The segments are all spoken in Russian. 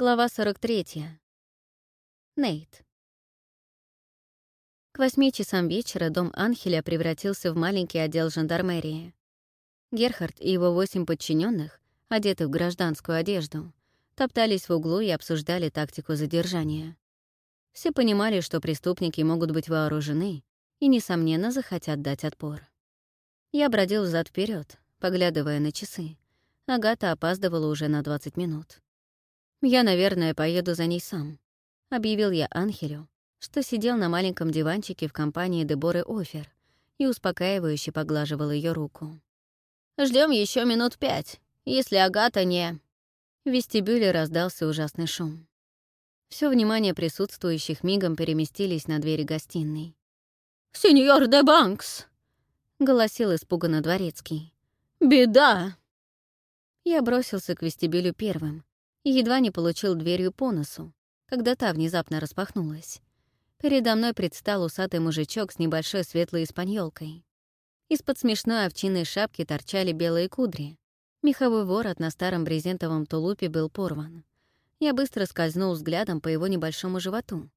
Глава 43. Нейт. К восьми часам вечера дом Анхеля превратился в маленький отдел жандармерии. Герхард и его восемь подчиненных, одетых в гражданскую одежду, топтались в углу и обсуждали тактику задержания. Все понимали, что преступники могут быть вооружены и, несомненно, захотят дать отпор. Я бродил взад вперед, поглядывая на часы. Агата опаздывала уже на 20 минут. «Я, наверное, поеду за ней сам», — объявил я Анхелю, что сидел на маленьком диванчике в компании Деборы Офер и успокаивающе поглаживал ее руку. Ждем еще минут пять, если Агата не...» В вестибюле раздался ужасный шум. Все внимание присутствующих мигом переместились на двери гостиной. «Сеньор де Банкс!» — голосил испуганно дворецкий. «Беда!» Я бросился к вестибюлю первым, и едва не получил дверью по носу, когда та внезапно распахнулась. Передо мной предстал усатый мужичок с небольшой светлой испаньолкой. Из-под смешной овчиной шапки торчали белые кудри. Меховой ворот на старом брезентовом тулупе был порван. Я быстро скользнул взглядом по его небольшому животу.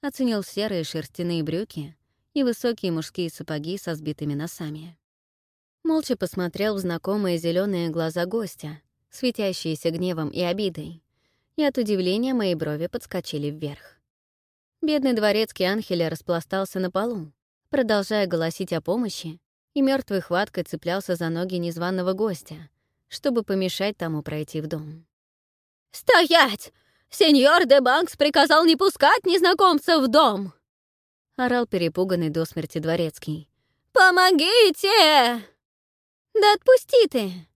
Оценил серые шерстяные брюки и высокие мужские сапоги со сбитыми носами. Молча посмотрел в знакомые зеленые глаза гостя, светящиеся гневом и обидой, и от удивления мои брови подскочили вверх. Бедный дворецкий Анхеля распластался на полу, продолжая голосить о помощи, и мертвой хваткой цеплялся за ноги незваного гостя, чтобы помешать тому пройти в дом. «Стоять! Сеньор де Банкс приказал не пускать незнакомца в дом!» — орал перепуганный до смерти дворецкий. «Помогите!» «Да отпусти ты!»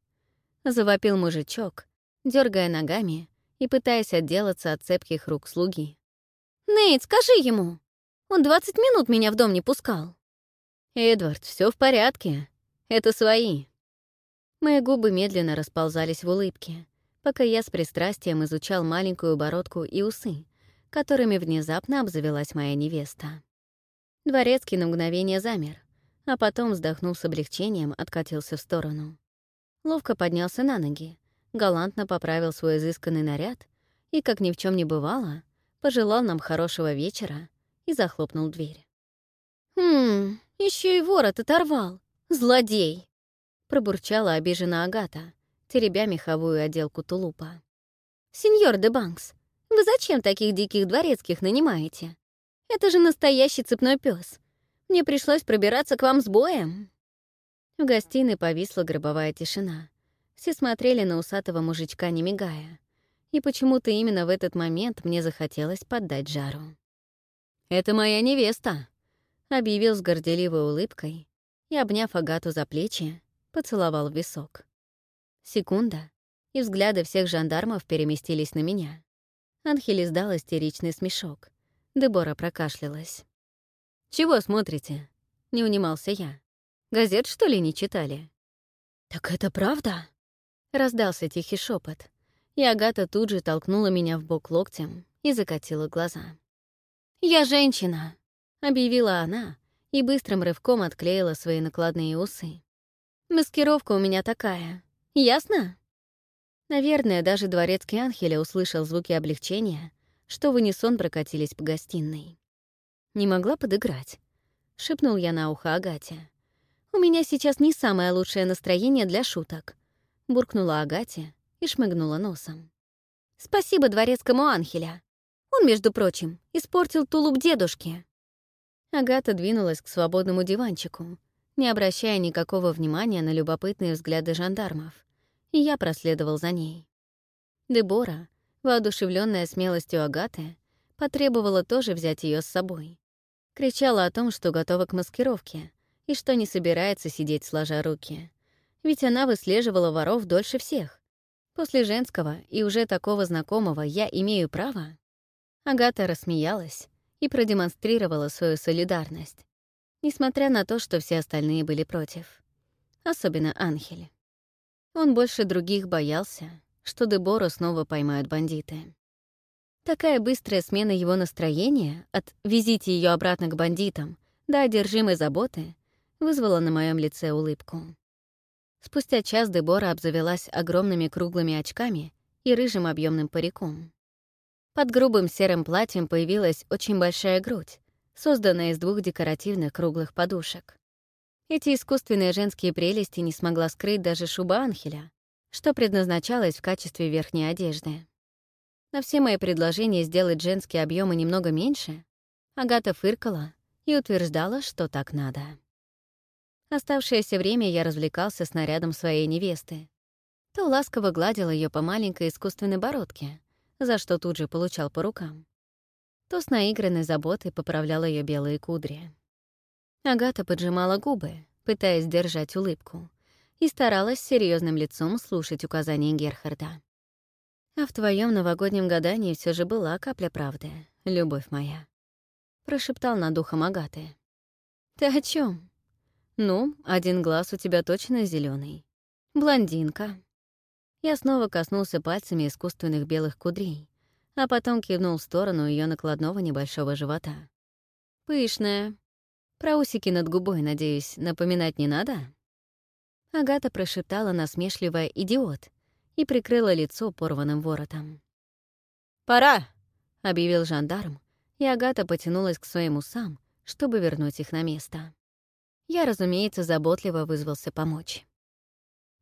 — завопил мужичок, дергая ногами и пытаясь отделаться от цепких рук слуги. «Нейт, скажи ему! Он 20 минут меня в дом не пускал!» «Эдвард, все в порядке. Это свои». Мои губы медленно расползались в улыбке, пока я с пристрастием изучал маленькую бородку и усы, которыми внезапно обзавелась моя невеста. Дворецкий на мгновение замер, а потом, вздохнув с облегчением, откатился в сторону ловко поднялся на ноги, галантно поправил свой изысканный наряд и, как ни в чем не бывало, пожелал нам хорошего вечера и захлопнул дверь. «Хм, еще и ворот оторвал! Злодей!» — пробурчала обижена Агата, теребя меховую отделку тулупа. «Сеньор де Банкс, вы зачем таких диких дворецких нанимаете? Это же настоящий цепной пес. Мне пришлось пробираться к вам с боем!» В гостиной повисла гробовая тишина. Все смотрели на усатого мужичка, не мигая. И почему-то именно в этот момент мне захотелось поддать жару. «Это моя невеста», — объявил с горделивой улыбкой и, обняв Агату за плечи, поцеловал в висок. Секунда, и взгляды всех жандармов переместились на меня. Анхель издал истеричный смешок. Дебора прокашлялась. «Чего смотрите?» — не унимался я. Газет, что ли, не читали?» «Так это правда?» — раздался тихий шепот, и Агата тут же толкнула меня в бок локтем и закатила глаза. «Я женщина!» — объявила она и быстрым рывком отклеила свои накладные усы. «Маскировка у меня такая. Ясно?» Наверное, даже дворецкий Анхеля услышал звуки облегчения, что в унисон прокатились по гостиной. «Не могла подыграть», — шепнул я на ухо Агате. «У меня сейчас не самое лучшее настроение для шуток», — буркнула Агате и шмыгнула носом. «Спасибо дворецкому Анхеля. Он, между прочим, испортил тулуп дедушки». Агата двинулась к свободному диванчику, не обращая никакого внимания на любопытные взгляды жандармов, и я проследовал за ней. Дебора, воодушевленная смелостью Агаты, потребовала тоже взять ее с собой. Кричала о том, что готова к маскировке, и что не собирается сидеть сложа руки. Ведь она выслеживала воров дольше всех. После женского и уже такого знакомого я имею право. Агата рассмеялась и продемонстрировала свою солидарность, несмотря на то, что все остальные были против. Особенно Анхель. Он больше других боялся, что Дебору снова поймают бандиты. Такая быстрая смена его настроения от «везите ее обратно к бандитам» до одержимой заботы вызвала на моем лице улыбку. Спустя час Дебора обзавелась огромными круглыми очками и рыжим объемным париком. Под грубым серым платьем появилась очень большая грудь, созданная из двух декоративных круглых подушек. Эти искусственные женские прелести не смогла скрыть даже шуба Анхеля, что предназначалось в качестве верхней одежды. На все мои предложения сделать женские объемы немного меньше, Агата фыркала и утверждала, что так надо. Оставшееся время я развлекался снарядом своей невесты. То ласково гладил ее по маленькой искусственной бородке, за что тут же получал по рукам. То с наигранной заботой поправлял ее белые кудри. Агата поджимала губы, пытаясь держать улыбку, и старалась серьезным лицом слушать указания Герхарда. А в твоем новогоднем гадании все же была капля правды, любовь моя, прошептал над ухом Агаты. Ты о чем? «Ну, один глаз у тебя точно зеленый. Блондинка». Я снова коснулся пальцами искусственных белых кудрей, а потом кивнул в сторону ее накладного небольшого живота. «Пышная. Про усики над губой, надеюсь, напоминать не надо?» Агата прошептала насмешливо «идиот» и прикрыла лицо порванным воротом. «Пора!» — объявил жандарм, и Агата потянулась к своим усам, чтобы вернуть их на место. Я, разумеется, заботливо вызвался помочь.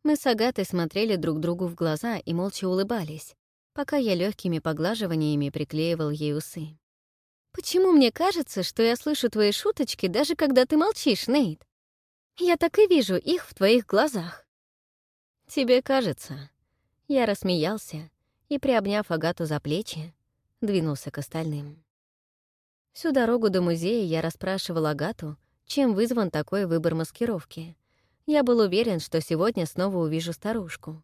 Мы с Агатой смотрели друг другу в глаза и молча улыбались, пока я легкими поглаживаниями приклеивал ей усы. «Почему мне кажется, что я слышу твои шуточки, даже когда ты молчишь, Нейт? Я так и вижу их в твоих глазах». «Тебе кажется». Я рассмеялся и, приобняв Агату за плечи, двинулся к остальным. Всю дорогу до музея я расспрашивал Агату, чем вызван такой выбор маскировки. Я был уверен, что сегодня снова увижу старушку.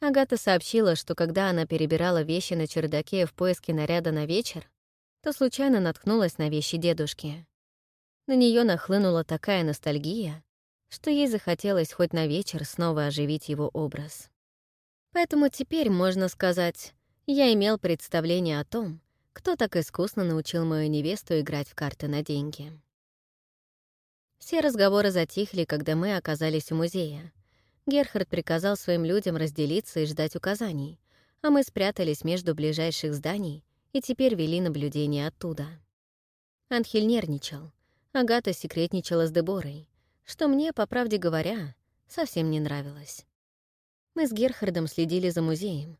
Агата сообщила, что когда она перебирала вещи на чердаке в поиске наряда на вечер, то случайно наткнулась на вещи дедушки. На нее нахлынула такая ностальгия, что ей захотелось хоть на вечер снова оживить его образ. Поэтому теперь, можно сказать, я имел представление о том, кто так искусно научил мою невесту играть в карты на деньги. Все разговоры затихли, когда мы оказались у музея. Герхард приказал своим людям разделиться и ждать указаний, а мы спрятались между ближайших зданий и теперь вели наблюдение оттуда. Анхель нервничал, Агата секретничала с Деборой, что мне, по правде говоря, совсем не нравилось. Мы с Герхардом следили за музеем,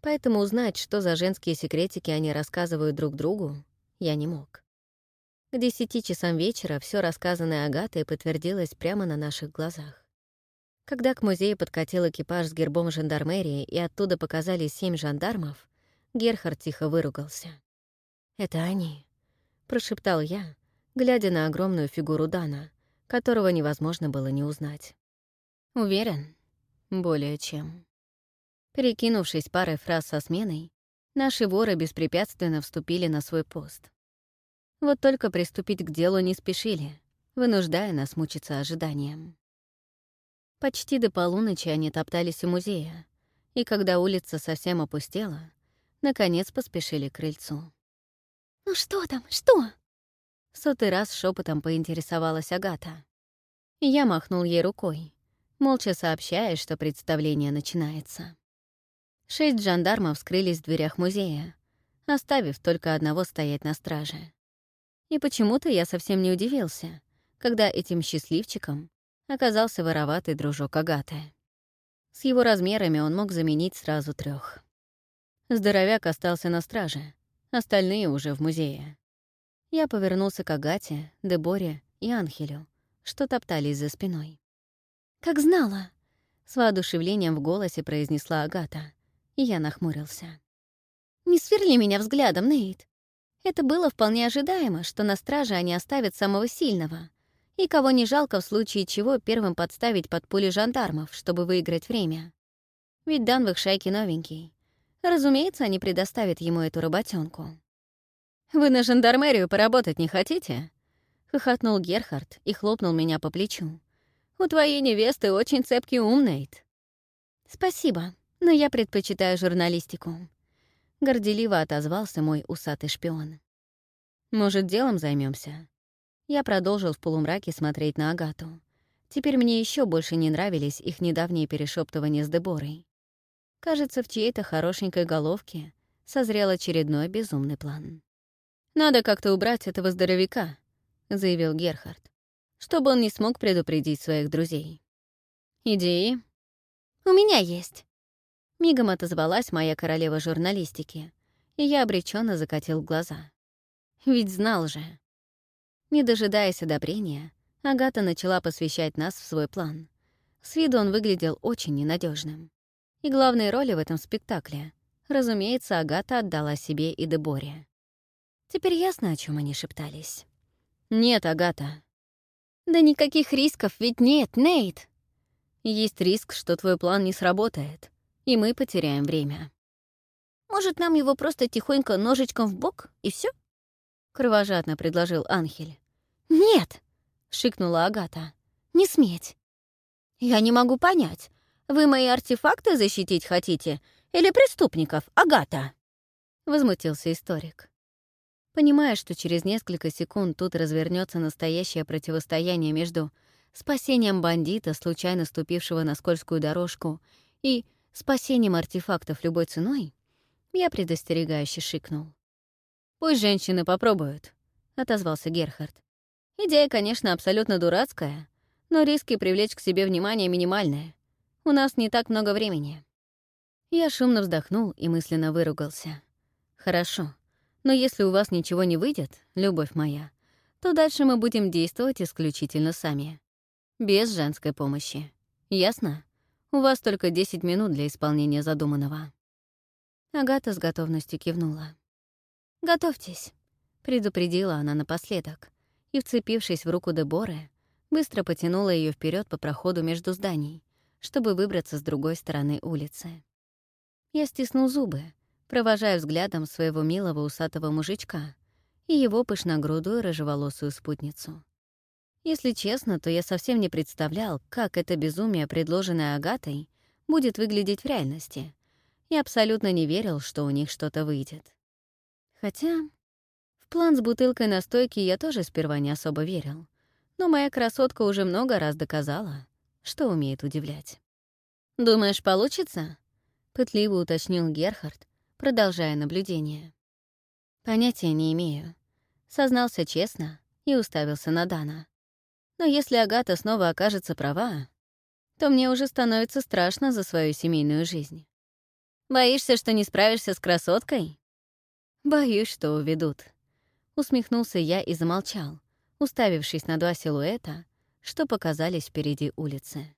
поэтому узнать, что за женские секретики они рассказывают друг другу, я не мог. К десяти часам вечера все рассказанное Агатой подтвердилось прямо на наших глазах. Когда к музею подкатил экипаж с гербом жандармерии и оттуда показали семь жандармов, Герхард тихо выругался. «Это они», — прошептал я, глядя на огромную фигуру Дана, которого невозможно было не узнать. «Уверен? Более чем». Перекинувшись парой фраз со сменой, наши воры беспрепятственно вступили на свой пост. Вот только приступить к делу не спешили, вынуждая нас мучиться ожиданием. Почти до полуночи они топтались у музея, и когда улица совсем опустела, наконец поспешили к крыльцу. «Ну что там, что?» Сотый раз шепотом поинтересовалась Агата. Я махнул ей рукой, молча сообщая, что представление начинается. Шесть жандармов скрылись в дверях музея, оставив только одного стоять на страже. И почему-то я совсем не удивился, когда этим счастливчиком оказался вороватый дружок Агаты. С его размерами он мог заменить сразу трех. Здоровяк остался на страже, остальные уже в музее. Я повернулся к Агате, Деборе и Анхелю, что топтались за спиной. «Как знала!» — с воодушевлением в голосе произнесла Агата, и я нахмурился. «Не сверли меня взглядом, Нейт. Это было вполне ожидаемо, что на страже они оставят самого сильного, и кого не жалко в случае чего первым подставить под пули жандармов, чтобы выиграть время. Ведь Дан в их шайке новенький. Разумеется, они предоставят ему эту работенку. «Вы на жандармерию поработать не хотите?» — хохотнул Герхард и хлопнул меня по плечу. «У твоей невесты очень цепкий ум, Нейт». «Спасибо, но я предпочитаю журналистику. — горделиво отозвался мой усатый шпион. «Может, делом займемся? Я продолжил в полумраке смотреть на Агату. Теперь мне еще больше не нравились их недавние перешептывания с Деборой. Кажется, в чьей-то хорошенькой головке созрел очередной безумный план. «Надо как-то убрать этого здоровяка», — заявил Герхард, «чтобы он не смог предупредить своих друзей». «Идеи?» «У меня есть», Мигом отозвалась моя королева журналистики, и я обреченно закатил глаза. Ведь знал же. Не дожидаясь одобрения, Агата начала посвящать нас в свой план. С виду он выглядел очень ненадежным. И главные роли в этом спектакле, разумеется, Агата отдала себе и Деборе. Теперь ясно, о чем они шептались. «Нет, Агата». «Да никаких рисков ведь нет, Нейт!» «Есть риск, что твой план не сработает», и мы потеряем время. Может, нам его просто тихонько ножичком в бок и все? кровожадно предложил Анхель. «Нет!» — шикнула Агата. «Не сметь!» «Я не могу понять, вы мои артефакты защитить хотите или преступников, Агата?» Возмутился историк. Понимая, что через несколько секунд тут развернется настоящее противостояние между спасением бандита, случайно ступившего на скользкую дорожку, и спасением артефактов любой ценой, я предостерегающе шикнул. «Пусть женщины попробуют», — отозвался Герхард. «Идея, конечно, абсолютно дурацкая, но риски привлечь к себе внимание минимальные. У нас не так много времени». Я шумно вздохнул и мысленно выругался. «Хорошо, но если у вас ничего не выйдет, любовь моя, то дальше мы будем действовать исключительно сами. Без женской помощи. Ясно?» У вас только 10 минут для исполнения задуманного». Агата с готовностью кивнула. «Готовьтесь», — предупредила она напоследок, и, вцепившись в руку Деборы, быстро потянула ее вперед по проходу между зданий, чтобы выбраться с другой стороны улицы. Я стиснул зубы, провожая взглядом своего милого усатого мужичка и его пышногрудую рыжеволосую спутницу. Если честно, то я совсем не представлял, как это безумие, предложенное Агатой, будет выглядеть в реальности. Я абсолютно не верил, что у них что-то выйдет. Хотя в план с бутылкой настойки я тоже сперва не особо верил. Но моя красотка уже много раз доказала, что умеет удивлять. «Думаешь, получится?» — пытливо уточнил Герхард, продолжая наблюдение. «Понятия не имею», — сознался честно и уставился на Дана. Но если Агата снова окажется права, то мне уже становится страшно за свою семейную жизнь. Боишься, что не справишься с красоткой? Боюсь, что уведут. Усмехнулся я и замолчал, уставившись на два силуэта, что показались впереди улицы.